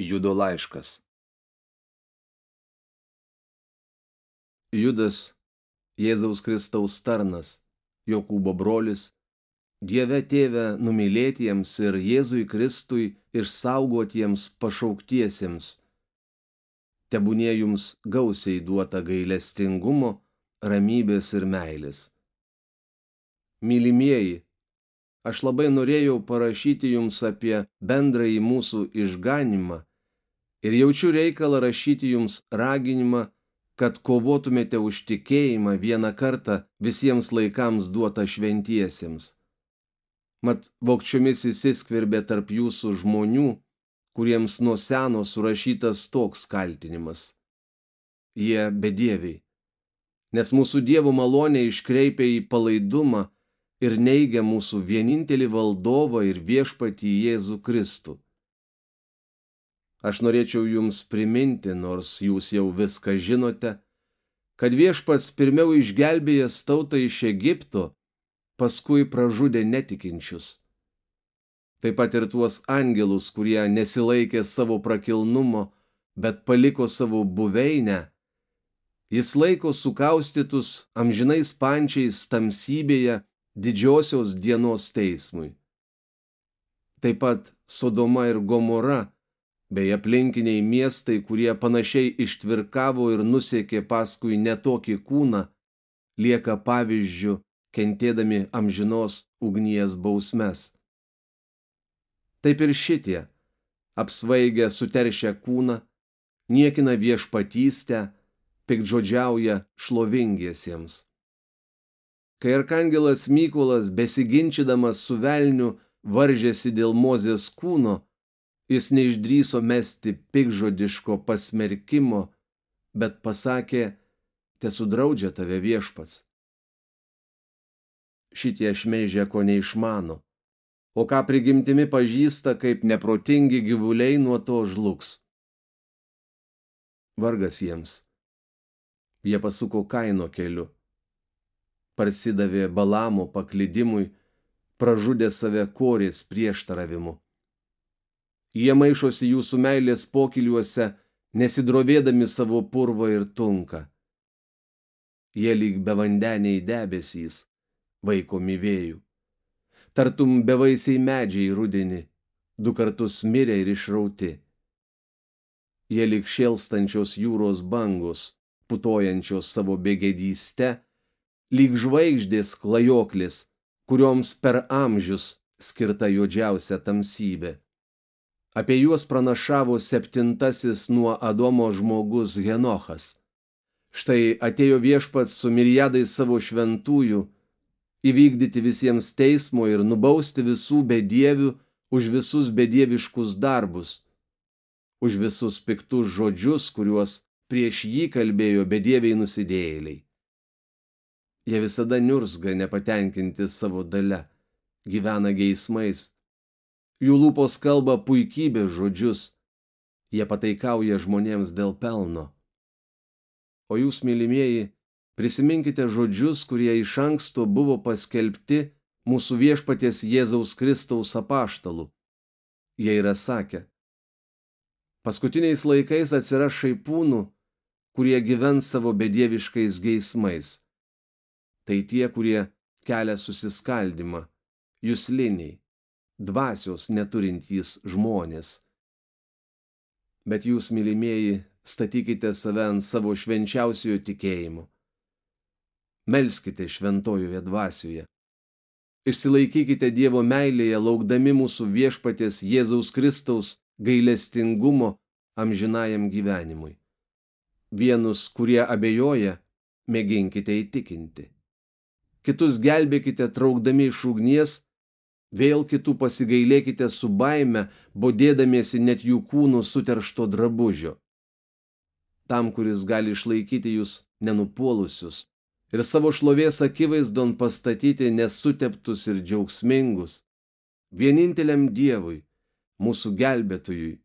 Judo laiškas. Judas, Jėzaus Kristaus tarnas, Jokūbo brolis, Dieve tėve numylėtiems ir Jėzui Kristui išsaugotiems pašauktiesiems. Tebūnie jums gausiai duota gailestingumo, ramybės ir meilės. Mylimieji, aš labai norėjau parašyti jums apie bendrąjį mūsų išganimą ir jaučiu reikalą rašyti jums raginimą, kad kovotumėte už tikėjimą vieną kartą visiems laikams duotą šventiesiems. Mat, vokčiomis įsiskverbė tarp jūsų žmonių, kuriems nuo seno surašytas toks kaltinimas. Jie bedieviai, nes mūsų dievų malonė iškreipia į palaidumą ir neigia mūsų vienintelį valdovą ir viešpatį Jėzų Kristų. Aš norėčiau jums priminti, nors jūs jau viską žinote, kad viešpats pirmiau išgelbėjęs tautą iš Egipto, paskui pražudė netikinčius. Taip pat ir tuos angelus, kurie nesilaikė savo prakilnumo, bet paliko savo buveinę. Jis laiko sukaustytus amžinais pančiais tamsybėje didžiosios dienos teismui. Taip pat Sodoma ir Gomora bei aplinkiniai miestai, kurie panašiai ištvirkavo ir nusekė paskui netokį kūną, lieka pavyzdžių, kentėdami amžinos ugnies bausmes. Taip ir šitie, apsvaigę suteršę kūną, niekina viešpatystę, pikdžodžiauja šlovingiesiems. Kai arkangelas Mykolas besiginčydamas su velniu varžėsi dėl Mozės kūno, Jis neišdryso mesti pikžodiško pasmerkimo, bet pasakė, te sudraudžia tave viešpats. Šitie šmeižia ko neišmano, o ką prigimtimi pažįsta, kaip neprotingi gyvuliai nuo to žlugs. Vargas jiems. Jie pasuko kaino keliu. Parsidavė balamo paklydimui, pražudė save korės prieštaravimu. Jie maišosi jūsų meilės pokiliuose, nesidrovėdami savo purvo ir tunka. Jie lyg bevandeniai debesys, vaikomi vėjų. Tartum bevaisiai medžiai rudenį, du kartus mirė ir išrauti. Jie lyg šėlstančios jūros bangos, putojančios savo begėdyste, lyg žvaigždės klajoklis, kurioms per amžius skirta juodžiausia tamsybė. Apie juos pranašavo septintasis nuo Adomo žmogus Henochas. Štai atėjo viešpats su milijadai savo šventųjų, įvykdyti visiems teismo ir nubausti visų bedievių už visus bedieviškus darbus, už visus piktus žodžius, kuriuos prieš jį kalbėjo bedieviai nusidėjėliai. Jie visada niursga nepatenkinti savo dalę, gyvena geismais, Jų lūpos kalba puikybės žodžius, jie pataikauja žmonėms dėl pelno. O jūs, mylimieji, prisiminkite žodžius, kurie iš anksto buvo paskelbti mūsų viešpaties Jėzaus Kristaus apaštalų. Jie yra sakę, paskutiniais laikais atsiras šaipūnų, kurie gyvens savo bedieviškais geismais. Tai tie, kurie kelia susiskaldimą, jūsliniai dvasios neturintys žmonės. Bet jūs, mylimieji, statykite save ant savo švenčiausiojo tikėjimo. Melskite šventojoje dvasioje. Išsilaikykite Dievo meilėje, laukdami mūsų viešpatės Jėzaus Kristaus gailestingumo amžinajam gyvenimui. Vienus, kurie abejoja, mėginkite įtikinti. Kitus gelbėkite traukdami iš ugnies Vėl kitų pasigailėkite su baime, bodėdamiesi net jų kūnų suteršto drabužio. Tam, kuris gali išlaikyti jūs nenupuolusius ir savo šlovės akivaizdon pastatyti nesuteptus ir džiaugsmingus, vieninteliam Dievui, mūsų gelbėtojui,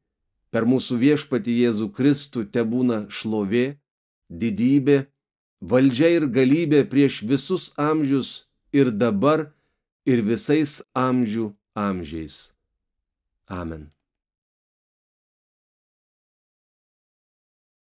per mūsų viešpati Jėzų Kristų te būna šlovė, didybė, valdžia ir galybė prieš visus amžius ir dabar – ir visais amžių amžiais. Amen.